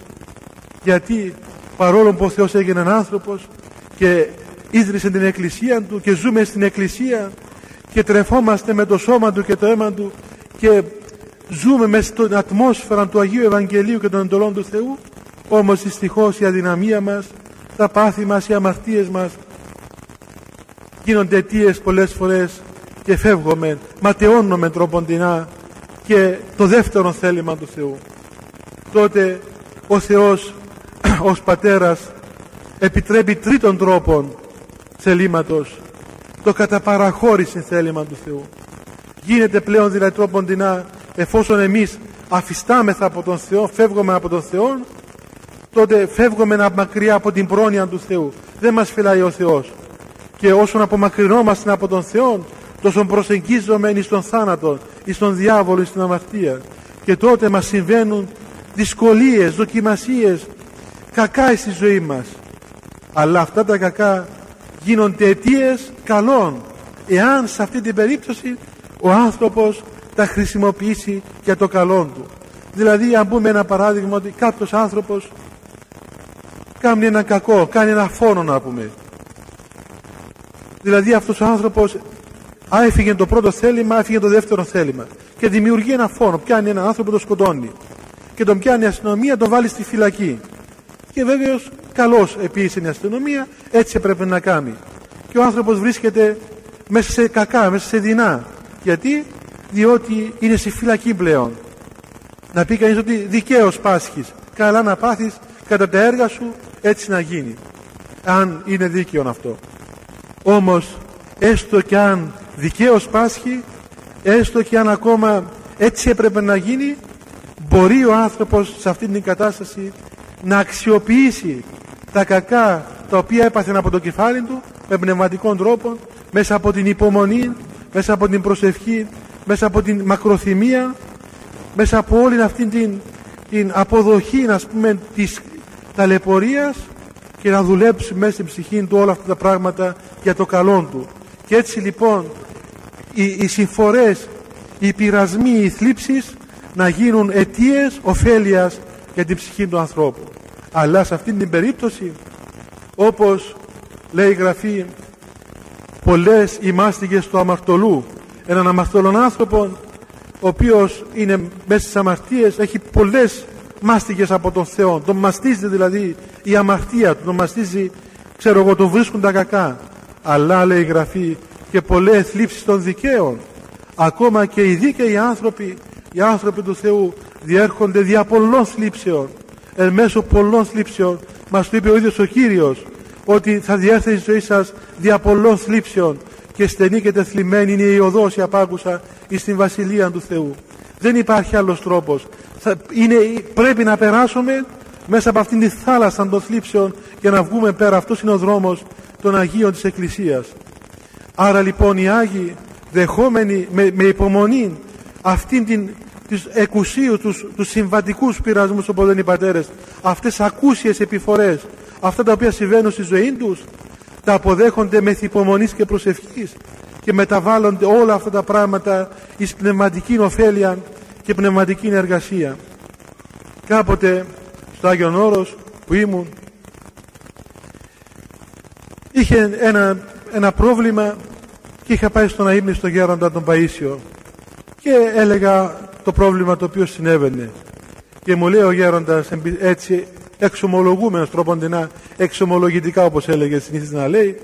Γιατί παρόλο που ο Θεός έγινε άνθρωπος και ίδρυσε την εκκλησία του και ζούμε στην εκκλησία και τρεφόμαστε με το σώμα του και το αίμα του και ζούμε μέσα στην ατμόσφαιρα του Αγίου Ευαγγελίου και των εντολών του Θεού όμως δυστυχώς η αδυναμία μας τα πάθη μας, οι αμαρτίες μας γίνονται αιτίες πολλές φορές και φεύγουμε, ματαιώνουμε τροποντινά και το δεύτερο θέλημα του Θεού. Τότε ο Θεός ως πατέρας επιτρέπει τρίτον τρόπον θελήματος. Το καταπαραχώρηση θέλημα του Θεού. Γίνεται πλέον δηλαδή τρόποντινά εφόσον εμείς αφιστάμεθα από τον Θεό φεύγουμε από τον Θεό τότε φεύγουμε μακριά από την πρόνοια του Θεού. Δεν μας φυλάει ο Θεός. Και όσον απομακρυνόμαστε από τον Θεό τόσο προσεγγίζομαι εις τον θάνατο εις τον διάβολο, εις την αμαρτία. Και τότε μας συμβαίνουν δυσκολίες, δοκιμασίες κακά στη ζωή μας. Αλλά αυτά τα κακά γίνονται αιτίες καλών. Εάν σε αυτή την περίπτωση ο άνθρωπος τα χρησιμοποιήσει για το καλό του. Δηλαδή αν πούμε ένα παράδειγμα ότι κάποιος άνθρωπος κάνει ένα κακό, κάνει ένα φόνο να πούμε. Δηλαδή αυτός ο άνθρωπος έφυγε το πρώτο θέλημα, έφυγε το δεύτερο θέλημα και δημιουργεί ένα φόνο, πιάνει έναν άνθρωπο, το σκοτώνει και τον πιάνει η αστυνομία, τον βάλει στη φυλακή και βέβαιω καλώ επίσης η αστυνομία, έτσι έπρεπε να κάνει. Και ο άνθρωπος βρίσκεται μέσα σε κακά, μέσα σε δεινά. Γιατί, διότι είναι στη φυλακή πλέον. Να πει κανείς ότι δικαίως πάσχεις. Καλά να πάθεις κατά τα έργα σου, έτσι να γίνει. Αν είναι δίκαιο αυτό. Όμως, έστω και αν δικαίως πάσχει, έστω και αν ακόμα έτσι έπρεπε να γίνει, μπορεί ο άνθρωπος σε αυτή την κατάσταση να αξιοποιήσει τα κακά τα οποία έπαθε από το κεφάλι του με πνευματικών τρόπο μέσα από την υπομονή μέσα από την προσευχή μέσα από την μακροθυμία μέσα από όλη αυτή την, την αποδοχή ας πούμε της ταλαιπωρίας και να δουλέψει μέσα στην ψυχή του όλα αυτά τα πράγματα για το καλό του. Και έτσι λοιπόν οι, οι συμφορές οι πειρασμοί, οι θλίψεις να γίνουν αιτίες ωφέλειας για την ψυχή του ανθρώπου. Αλλά σε αυτήν την περίπτωση όπως λέει η Γραφή πολλές οι μάστιγες του αμαρτωλού. Έναν αμαρτωλόν άνθρωπο ο οποίος είναι μέσα στις αμαρτίες έχει πολλές μάστιγες από τον Θεό. Τον μαστίζει δηλαδή η αμαρτία του τον μαστίζει ξέρω εγώ τον βρίσκουν τα κακά. Αλλά λέει η Γραφή και πολλές θλίψεις των δικαίων. Ακόμα και οι δίκαιοι άνθρωποι οι άνθρωποι του Θεού διέρχονται δια πολλών θλίψεων. Εν μέσω πολλών θλίψεων μας το είπε ο ίδιος ο Κύριος ότι θα διέρθει η ζωή σας δια πολλών θλίψεων και στενή και τεθλιμμένη είναι η οδός η απάκουσα εις την Βασιλεία του Θεού. Δεν υπάρχει άλλος τρόπος. Θα, είναι, πρέπει να περάσουμε μέσα από αυτήν τη θάλασσα των θλίψεων για να βγούμε πέρα. Αυτός είναι ο δρόμος των Αγίων της Εκκλησίας. Άρα λοιπόν οι Άγιοι δεχόμενοι με, με υπομονή αυτήν την τους εκουσίους, τους, τους συμβατικούς πειρασμούς όπως λένε οι πατέρες αυτές ακούσιες επιφορές αυτά τα οποία συμβαίνουν στη ζωή τους τα αποδέχονται με υπομονής και προσευχής και μεταβάλλονται όλα αυτά τα πράγματα εις πνευματική ωφέλεια και πνευματική εργασία κάποτε στο Άγιον Όρος που ήμουν είχε ένα, ένα πρόβλημα και είχα πάει στον αείμνη στον γέροντα τον Παΐσιο και έλεγα το πρόβλημα το οποίο συνέβαινε. Και μου λέει ο γέροντας έτσι εξομολογούμενος τρόποντινά εξομολογητικά όπως έλεγε συνήθως να λέει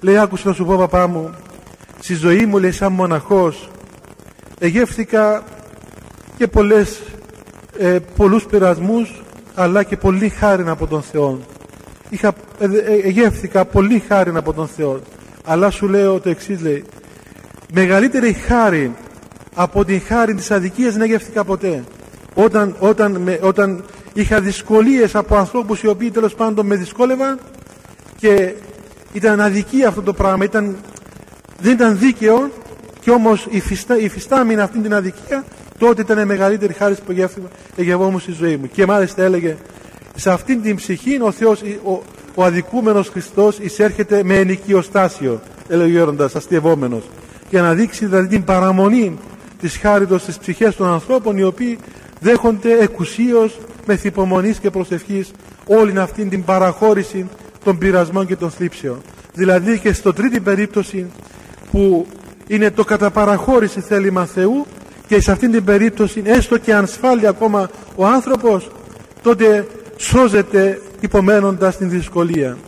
λέει άκουσα να σου πω παπά μου στη ζωή μου λέει σαν μοναχός εγεύθηκα και πολλές, ε, πολλούς πειρασμούς αλλά και πολύ χάρη από τον Θεό είχα, ε, ε, εγεύθηκα πολύ χάρη από τον Θεό αλλά σου λέω το εξής λέει μεγαλύτερη χάρη από την χάρη της αδικίας δεν εγεύθηκα ποτέ. Όταν, όταν, με, όταν είχα δυσκολίες από ανθρώπους οι οποίοι τέλος πάντων με δυσκόλευαν και ήταν αδικία αυτό το πράγμα ήταν, δεν ήταν δίκαιο και όμως η φυστάμινη αυτή την αδικία τότε ήταν η μεγαλύτερη χάρη που εγευόμουν στη ζωή μου. Και μάλιστα έλεγε σε αυτήν την ψυχή ο Θεός ο, ο αδικούμενος Χριστός εισέρχεται με ενοικιοστάσιο έλεγε ο Γέροντας αστειευόμενος για να δείξει δηλαδή την παραμονή της χάριτος στις ψυχές των ανθρώπων οι οποίοι δέχονται εκουσίως με υπομονής και προσευχής όλη αυτήν την παραχώρηση των πειρασμών και των θλίψεων. Δηλαδή και στο τρίτη περίπτωση που είναι το κατά παραχώρηση θέλημα Θεού και σε αυτήν την περίπτωση έστω και αν σφάλει ακόμα ο άνθρωπος τότε σώζεται υπομένοντας την δυσκολία.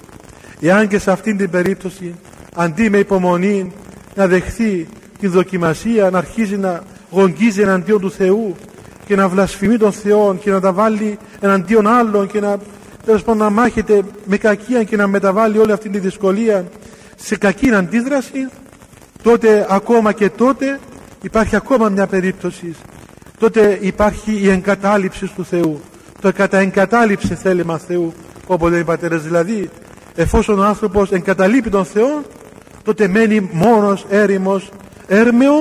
Εάν και σε αυτήν την περίπτωση αντί με υπομονή να δεχθεί την δοκιμασία, να αρχίζει να γογγίζει εναντίον του Θεού και να βλασφημεί τον Θεό και να τα βάλει εναντίον άλλων και να, τέλος να μάχεται με κακία και να μεταβάλει όλη αυτή τη δυσκολία σε κακή αντίδραση τότε ακόμα και τότε υπάρχει ακόμα μια περίπτωση. Τότε υπάρχει η εγκατάλειψη του Θεού. Το κατά εγκατάλειψη θέλημα Θεού όπως λέει οι πατέρες δηλαδή εφόσον ο άνθρωπος εγκαταλείπει τον Θεό τότε μένει μόνος έρημος έρμεο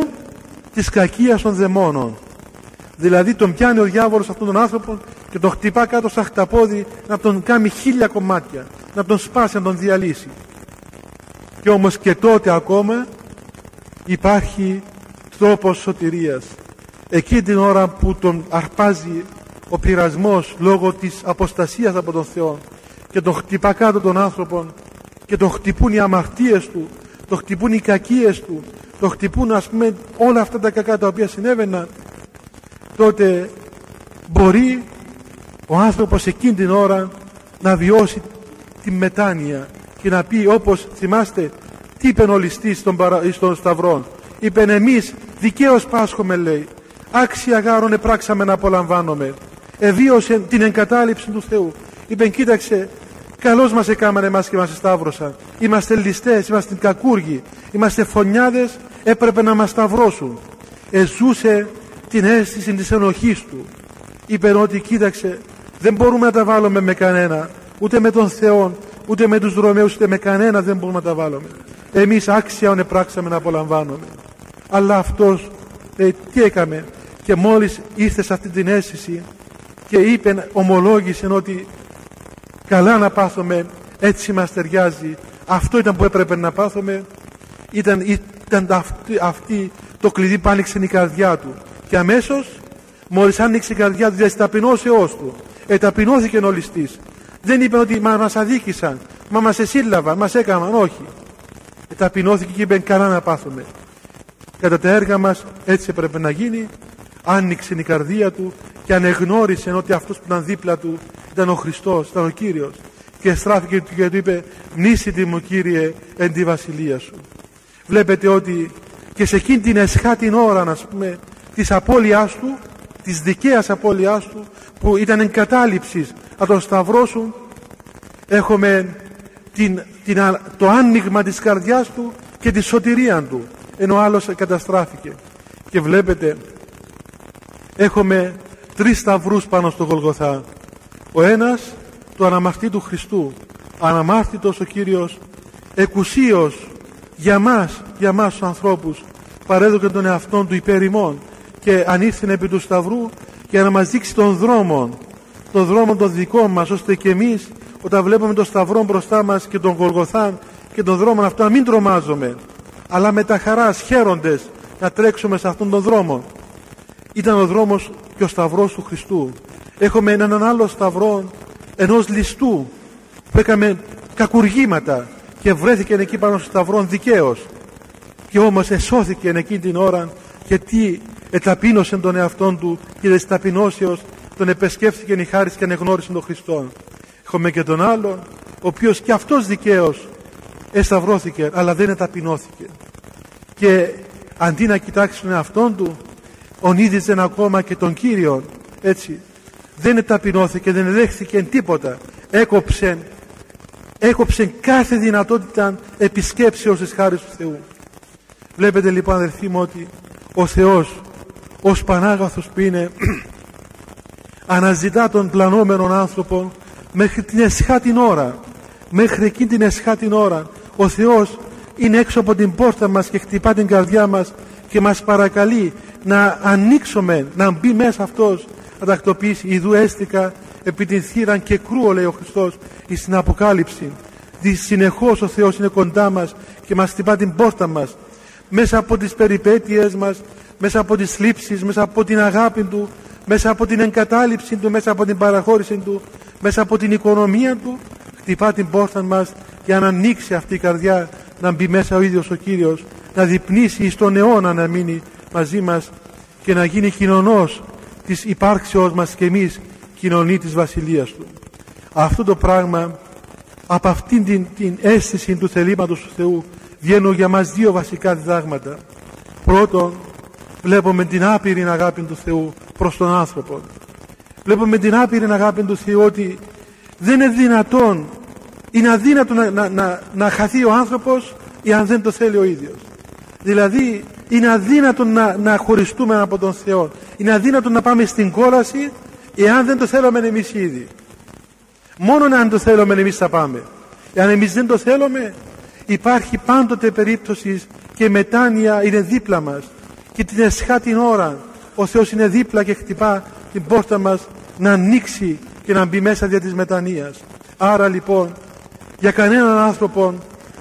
της κακίας των δαιμόνων. Δηλαδή τον πιάνει ο διάβολος αυτόν τον άνθρωπο και τον χτυπά κάτω σαν χταπόδι να τον κάνει χίλια κομμάτια να τον σπάσει, να τον διαλύσει. Και όμως και τότε ακόμα υπάρχει τρόπος σωτηρίας. Εκεί την ώρα που τον αρπάζει ο πειρασμός λόγω της αποστασίας από τον Θεό και τον χτυπά κάτω τον άνθρωπο και τον χτυπούν οι αμαρτίες του τον χτυπούν οι κακίες του τον χτυπούν ας πούμε όλα αυτά τα κακά τα οποία συνέβαιναν. Τότε μπορεί ο άνθρωπος εκείνη την ώρα να βιώσει τη μετάνοια και να πει όπως θυμάστε τι είπε ο ληστής στον, παρα... στον Σταυρό. Είπε εμείς δικαίως πάσχομαι λέει. Άξια γάρον επράξαμε να απολαμβάνομαι. Εβίωσε την εγκατάλειψη του Θεού είπε κοίταξε καλώς μας έκαναν εμάς και μας σταύρωσαν είμαστε ληστές, είμαστε κακούργοι είμαστε φωνιάδες έπρεπε να μας σταυρώσουν. Εζούσε την αίσθηση της ενοχής του. Είπε ότι κοίταξε δεν μπορούμε να τα βάλουμε με κανένα ούτε με τον Θεό ούτε με τους δρομέους ούτε με κανένα δεν μπορούμε να τα βάλουμε. Εμείς άξια πράξαμε να απολαμβάνουμε. Αλλά αυτός ε, τι έκαμε; Και και μόλις ήρθε σε αυτή την αίσθηση και είπε, ομολόγησε ότι καλά να πάθουμε, έτσι μας ταιριάζει, αυτό ήταν που έπρεπε να πάθουμε, ήταν, ήταν αυτή, αυτή το κλειδί που άνοιξε η καρδιά του. Και αμέσως, μόλις άνοιξε η καρδιά του, διας ταπεινώσεώς του, εταπεινώθηκε ο ληστής. Δεν είπε ότι μα, μας αδίκησαν, μα μας εσύλλαβαν, μας έκαναν, όχι. Εταπεινώθηκε και είπε καλά να πάθουμε. Κατά τα έργα μας έτσι έπρεπε να γίνει, άνοιξε η καρδία του και ανεγνώρισε ότι αυτός που ήταν δίπλα του ήταν ο Χριστός, ήταν ο Κύριος και στράφηκε και του είπε «Νήσιτη μου Κύριε εν τη βασιλεία σου». Βλέπετε ότι και σε εκείνη την εσχάτη ώρα να πούμε της απώλειάς του της δικαίας απώλειάς του που ήταν εγκατάλειψης να τον σταυρώσουν. Έχουμε την, την, το άνοιγμα της καρδιάς του και τη σωτηρία του ενώ ο άλλος καταστράφηκε. Και βλέπετε έχουμε τρεις σταυρούς πάνω στο Γολγοθά. Ο ένας του αναμαχτή του Χριστού αναμάχτητος ο Κύριος εκουσίως για μας, για μας τους ανθρώπους παρέδωκε τον εαυτόν του υπέρ ημών και ανήρθηνε επί του Σταυρού για να μας δείξει τον δρόμο τον δρόμο των δικών μας ώστε και εμείς όταν βλέπουμε τον Σταυρό μπροστά μας και τον Γολγοθάν και τον δρόμο αυτό να μην τρομάζουμε αλλά με τα χαράς χαίροντες να τρέξουμε σε αυτόν τον δρόμο ήταν ο δρόμος και ο Σταυρός του Χριστού. Έχουμε έναν άλλο Σταυρό ενός ληστού που έκαμε κακουργήματα και βρέθηκε εκεί πάνω στο Σταυρό δικαίως και όμως εσώθηκε εκείνη την ώρα γιατί εταπείνωσε τον εαυτόν του και της ταπεινώσεως τον επεσκέφθηκε η χάρη και ανεγνώρισε τον Χριστό. Έχουμε και τον άλλον, ο οποίος και αυτός δικαίως εσταυρώθηκε, αλλά δεν εταπεινώθηκε. Και αντί να κοιτάξει τον εαυτόν του, ονείδιζε ακόμα και τον Κύριον, έτσι. Δεν εταπεινώθηκε, δεν δέχθηκε τίποτα. Έκοψε, έκοψε κάθε δυνατότητα επισκέψεως της χάρης του Θεού. Βλέπετε λοιπόν αδερφοί μου ότι ο Θεός ως Πανάγαθος που είναι αναζητά τον πλανόμενον άνθρωπο μέχρι την εσχά ώρα μέχρι εκείνη την εσχά ώρα ο Θεός είναι έξω από την πόρτα μας και χτυπά την καρδιά μας και μας παρακαλεί να ανοίξουμε, να μπει μέσα αυτός να τακτοποιήσει ιδού έστικα επί την θύρα και κρούω λέει ο Χριστός στην Αποκάλυψη συνεχώς ο Θεός είναι κοντά μας και μας χτυπά την πόρτα μας. Μέσα από τις περιπέτειες μας μέσα από τις θλίψεις, μέσα από την αγάπη του μέσα από την εγκατάλειψη του, μέσα από την παραχώρηση του μέσα από την οικονομία του χτυπά την πόρτα μας για να ανοίξει αυτή η καρδιά να μπει μέσα ο ίδιος ο Κύριος να διπνήσει στον αιώνα να μείνει μαζί μας και να γίνει κοινωνός της υπάρξεώς μας και εμείς κοινωνή της Βασιλείας Του. Αυτό το πράγμα από αυτήν την, την αίσθηση του θελήματος του Θεού βγαίνουν για μας δύο βασικά διδάγματα. Πρώτον, βλέπουμε την άπειρη αγάπη του Θεού προς τον άνθρωπο. Βλέπουμε την άπειρη αγάπη του Θεού ότι δεν είναι δυνατόν, είναι αδύνατο να, να, να, να χαθεί ο άνθρωπος εάν δεν το θέλει ο ίδιος. Δηλαδή είναι αδύνατο να, να χωριστούμε από τον Θεό. Είναι αδύνατο να πάμε στην κόλαση εάν δεν το θέλουμε εμείς ήδη. Μόνο αν το θέλουμε εμείς θα πάμε. Εάν εμείς δεν το θέλουμε υπάρχει πάντοτε περίπτωση και μετάνοια είναι δίπλα μας και την εσχά την ώρα ο Θεός είναι δίπλα και χτυπά την πόρτα μας να ανοίξει και να μπει μέσα δια της μετανοίας. Άρα λοιπόν για κανέναν άνθρωπο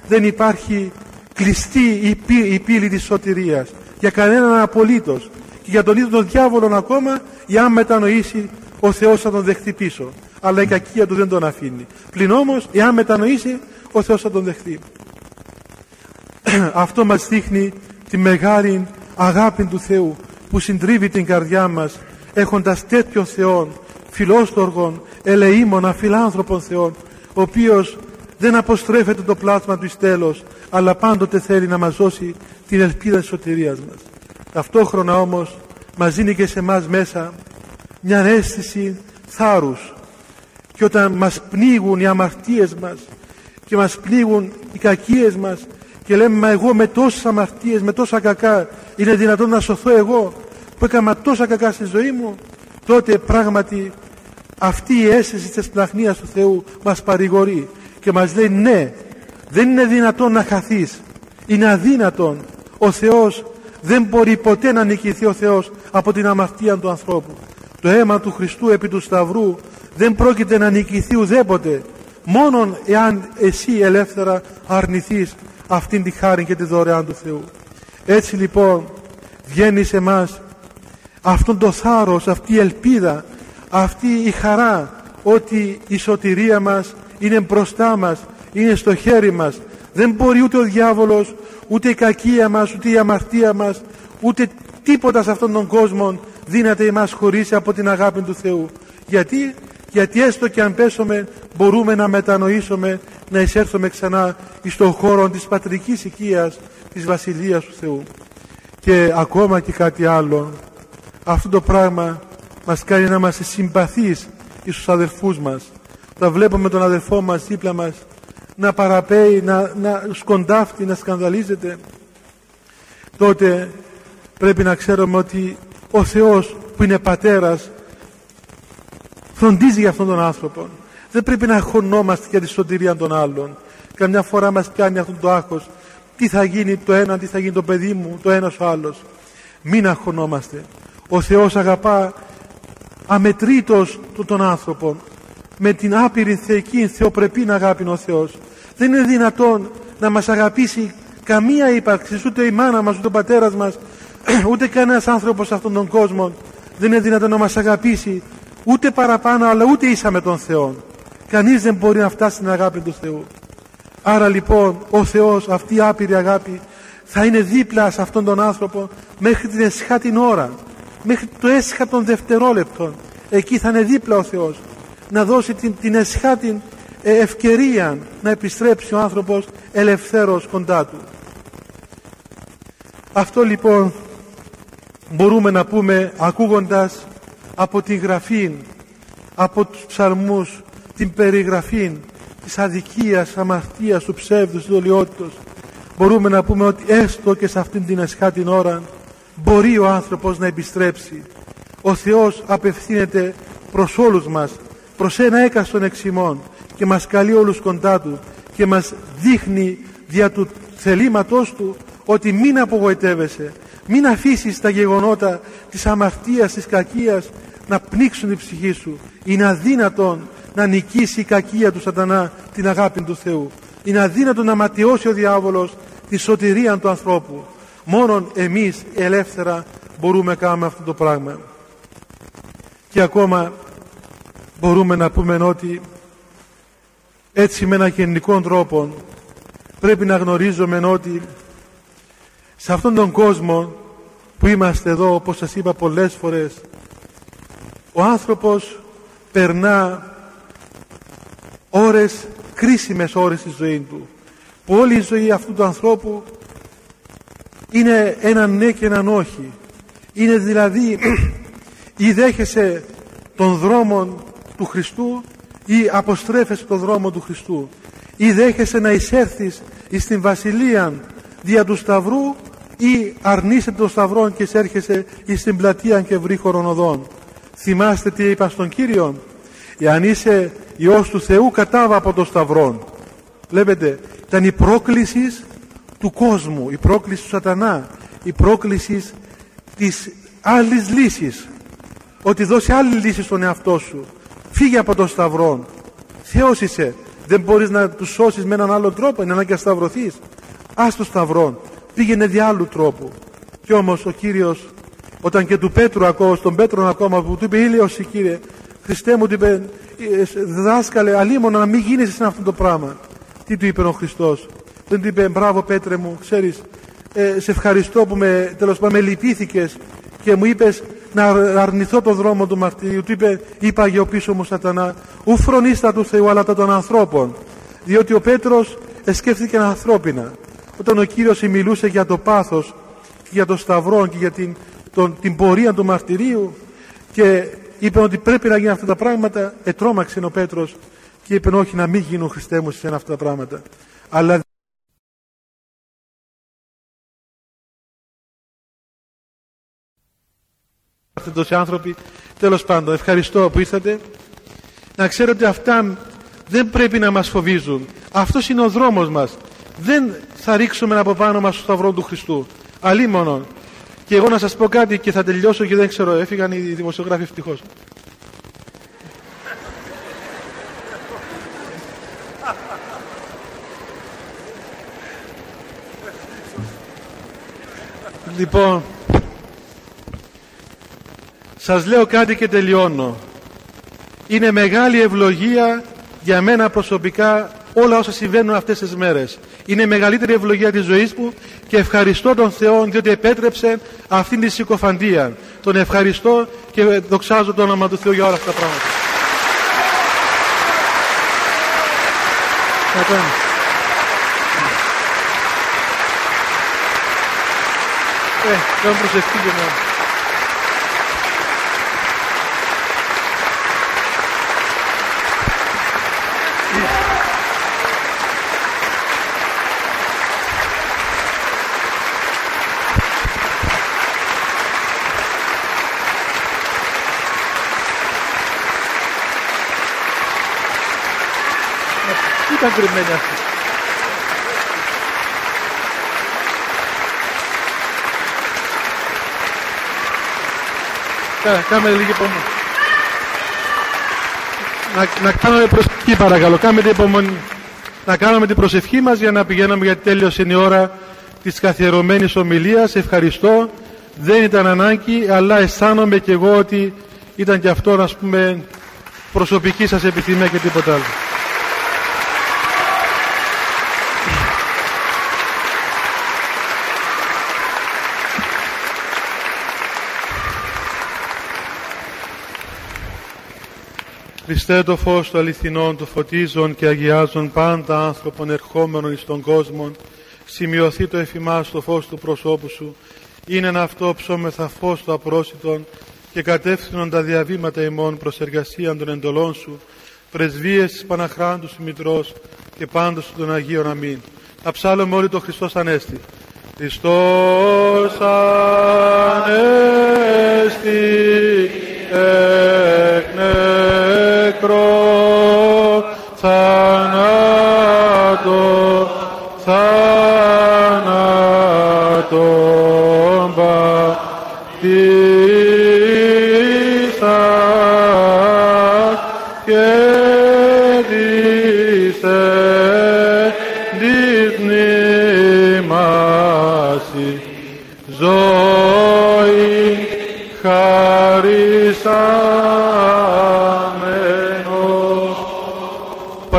δεν υπάρχει κλειστή η, πύ, η πύλη της σωτηρίας. Για κανέναν απολύτως. Και για τον ίδιο τον διάβολο ακόμα για αν μετανοήσει ο Θεός θα τον δεχτεί πίσω. Αλλά η κακία του δεν τον αφήνει. Πλην όμως εάν μετανοήσει ο Θεός θα τον δεχτεί. Αυτό μας δείχνει τη μεγάλη αγάπη του Θεού που συντρίβει την καρδιά μας έχοντας τέτοιον Θεόν φιλόστοργον, ελεήμονα, φιλάνθρωπον Θεόν ο οποίος δεν αποστρέφεται το πλάσμα του τέλος αλλά πάντοτε θέλει να μας δώσει την ελπίδα της σωτηρίας μας. Ταυτόχρονα όμως μας δίνει και σε εμά μέσα μια αίσθηση θάρρους. Και όταν μας πνίγουν οι αμαρτίες μας και μας πνίγουν οι κακίες μας και λέμε μα εγώ με τόσες αμαρτίες, με τόσα κακά είναι δυνατόν να σωθώ εγώ που έκανα τόσα κακά στη ζωή μου τότε πράγματι αυτή η αίσθηση της πναχνίας του Θεού μας παρηγορεί και μας λέει ναι δεν είναι δυνατόν να χαθείς είναι αδύνατον ο Θεός δεν μπορεί ποτέ να νικηθεί ο Θεός από την αμαρτία του ανθρώπου. Το αίμα του Χριστού επί του Σταυρού δεν πρόκειται να νικηθεί ουδέποτε μόνον εάν εσύ ελεύθερα αρνηθείς αυτήν τη χάρη και τη δωρεάν του Θεού. Έτσι λοιπόν βγαίνει σε μας αυτόν το θάρρος, αυτή η ελπίδα, αυτή η χαρά ότι η σωτηρία μας είναι μπροστά μας, είναι στο χέρι μας. Δεν μπορεί ούτε ο διάβολος, ούτε η κακία μας, ούτε η αμαρτία μας, ούτε τίποτα σε αυτόν τον κόσμο δύναται εμάς χωρίσει από την αγάπη του Θεού. Γιατί, γιατί έστω και αν πέσουμε μπορούμε να μετανοήσουμε, να εισέρθουμε ξανά στον χώρο της πατρικής οικίας, της Βασιλείας του Θεού. Και ακόμα και κάτι άλλο, αυτό το πράγμα μας κάνει να είμαστε συμπαθείς στους αδερφούς μας. Θα βλέπουμε τον αδερφό μας δίπλα μας να παραπέει, να, να σκοντάφτει, να σκανδαλίζεται. Τότε πρέπει να ξέρουμε ότι ο Θεός που είναι πατέρας φροντίζει για αυτόν τον άνθρωπο. Δεν πρέπει να χωνόμαστε για τη σωτηρία των άλλων. Καμιά φορά μας κάνει αυτό το άχος. Τι θα γίνει το ένα, τι θα γίνει το παιδί μου, το ένας ο άλλος. Μην αγχωνόμαστε. Ο Θεός αγαπά αμετρήτως τον άνθρωπο με την άπειρη θεϊκή θεοπρεπή αγάπη ο Θεός. Δεν είναι δυνατόν να μας αγαπήσει καμία ύπαρξη, ούτε η μάνα μας, ούτε ο πατέρας μας, ούτε κανένας άνθρωπος σε αυτόν τον κόσμο. Δεν είναι δυνατόν να μας αγαπήσει ούτε παραπάνω, αλλά ούτε ίσα με τον Θεό. Κανείς δεν μπορεί να φτάσει στην αγάπη του Θεού. Άρα λοιπόν ο Θεός αυτή η άπειρη αγάπη θα είναι δίπλα σε αυτόν τον άνθρωπο μέχρι την εσχάτη ώρα, μέχρι το έσχα των δευτερόλεπτων. Εκεί θα είναι δίπλα ο Θεός να δώσει την, την εσχάτη ε, ευκαιρία να επιστρέψει ο άνθρωπος ελευθέρος κοντά του. Αυτό λοιπόν μπορούμε να πούμε ακούγοντας από την γραφή, από τους ψαλμούς, την περιγραφή της αδικίας, αμαρτίας, του ψεύδους, του δολιότητος. Μπορούμε να πούμε ότι έστω και σε αυτήν την εσχάτη ώρα μπορεί ο άνθρωπος να επιστρέψει. Ο Θεός απευθύνεται προς όλους μας, προς ένα έκαστον εξημών και μας καλεί όλους κοντά Του και μας δείχνει δια του θελήματός Του ότι μην απογοητεύεσαι, μην αφήσεις τα γεγονότα της αμαρτίας, της κακίας να πνίξουν την ψυχή σου. Είναι αδύνατον να νικήσει η κακία του σατανά την αγάπη του Θεού. Είναι αδύνατον να ματιώσει ο διάβολος τη σωτηρία του ανθρώπου. Μόνον εμείς ελεύθερα μπορούμε να κάνουμε αυτό το πράγμα. Και ακόμα μπορούμε να πούμε ότι έτσι με ένα γενικό τρόπο πρέπει να γνωρίζουμε ότι σε αυτόν τον κόσμο που είμαστε εδώ όπως σας είπα πολλές φορές ο άνθρωπος περνά ώρες κρίσιμες ώρες στη ζωή του που όλη η ζωή αυτού του ανθρώπου είναι ένα ναι και ένα όχι. Είναι δηλαδή ή δέχεσαι τον δρόμο του Χριστού ή αποστρέφεσαι τον δρόμο του Χριστού ή δέχεσαι να εισέρθεις στην βασιλεία δια του Σταυρού ή αρνείσαι τον Σταυρό και εισέρχεσαι στην πλατεία και βρύχωρων οδών. Θυμάστε τι είπα στον Κύριο. Εάν είσαι Υιός του Θεού κατάβα από τον Σταυρό. Βλέπετε, ήταν η πρόκληση του κόσμου, η πρόκληση του σατανά, η πρόκληση της άλλης λύσης. Ότι δώσει άλλη λύση στον εαυτό σου. Φύγε από τον Σταυρό. Θεός είσαι. Δεν μπορείς να τους σώσεις με έναν άλλο τρόπο, είναι ανάγκη να σταυρωθείς. Ας το Σταυρό. Πήγαινε δι' άλλου τρόπου. Κι όμως ο Κύριος όταν και του Πέτρου ακόμα, στον Πέτρο ακόμα που του είπε ήλιος Κύριε Χριστέ μου του είπε «Ε, δάσκαλε αλίμονα να μην γίνεσαι σε αυτό το πράγμα τι του είπε ο Χριστός δεν του είπε μπράβο Πέτρε μου ξέρεις ε, σε ευχαριστώ που με, τέλος πάντων με λυπήθηκες και μου είπες να αρνηθώ το δρόμο του μαρτυρίου του είπε είπα για ο πίσω μου σατανά ου φρονίστα του Θεού αλλά τα των ανθρώπων διότι ο Πέτρος σκέφτηκε ανθρώπινα όταν ο Κύριος μιλούσε για το πάθος και για το σταυρό και για την τον, την πορεία του μαρτυρίου και είπε ότι πρέπει να γίνουν αυτά τα πράγματα ετρώμαξε ο Πέτρος και είπε όχι να μην γίνουν Χριστέ μου σε αυτά τα πράγματα αλλά τόσοι άνθρωποι. Τέλος πάντων ευχαριστώ που ήρθατε. Να ξέρετε ότι αυτά δεν πρέπει να μας φοβίζουν. Αυτός είναι ο δρόμος μας. Δεν θα ρίξουμε από πάνω μας στο σταυρό του Χριστού. Αλλήμωνον Και εγώ να σας πω κάτι και θα τελειώσω και δεν ξέρω, έφυγαν οι δημοσιογράφοι ευτυχώς. Λοιπόν, σας λέω κάτι και τελειώνω. Είναι μεγάλη ευλογία για μένα προσωπικά όλα όσα συμβαίνουν αυτές τις μέρες. Είναι η μεγαλύτερη ευλογία της ζωής μου και ευχαριστώ τον Θεό διότι επέτρεψε αυτήν τη συκοφαντία. Τον ευχαριστώ και δοξάζω το όνομα του Θεού για όλα αυτά τα πράγματα. Ε, κάνω προσευχή και να... ήταν κρυμμένη αυτή. Κάμε λίγη υπομονή. Να, να κάνουμε προσευχή παρακαλώ. Κάμε την υπομονή. Να κάνουμε την προσευχή μας για να πηγαίνουμε γιατί τέλειωσε η ώρα της καθιερωμένης ομιλίας. Ευχαριστώ. Δεν ήταν ανάγκη, αλλά αισθάνομαι και εγώ ότι ήταν και αυτό, να πούμε, προσωπική σας επιθυμία και τίποτα άλλο. Χριστέ το φως του αληθινών, του φωτίζων και αγιάζων πάντα άνθρωπον ερχόμενων εις τον κόσμο, σημειωθεί το εφημάς το φως του προσώπου σου, είναι ένα αυτό ψώμεθα φως του απρόσιτον και κατεύθυνον τα διαβήματα ημών προς εργασία των εντολών σου, πρεσβείες της Παναχράντους σου Μητρός και πάντως του των Αγίων Αμήν. Να ψάλουμε όλοι το Χριστός Ανέστη. Χριστός Ανέστη εκ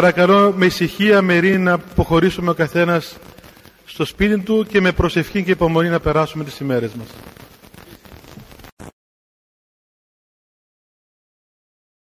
Παρακαλώ με ησυχία με να αποχωρήσουμε ο καθένας στο σπίτι του και με προσευχή και υπομονή να περάσουμε τις ημέρες μας.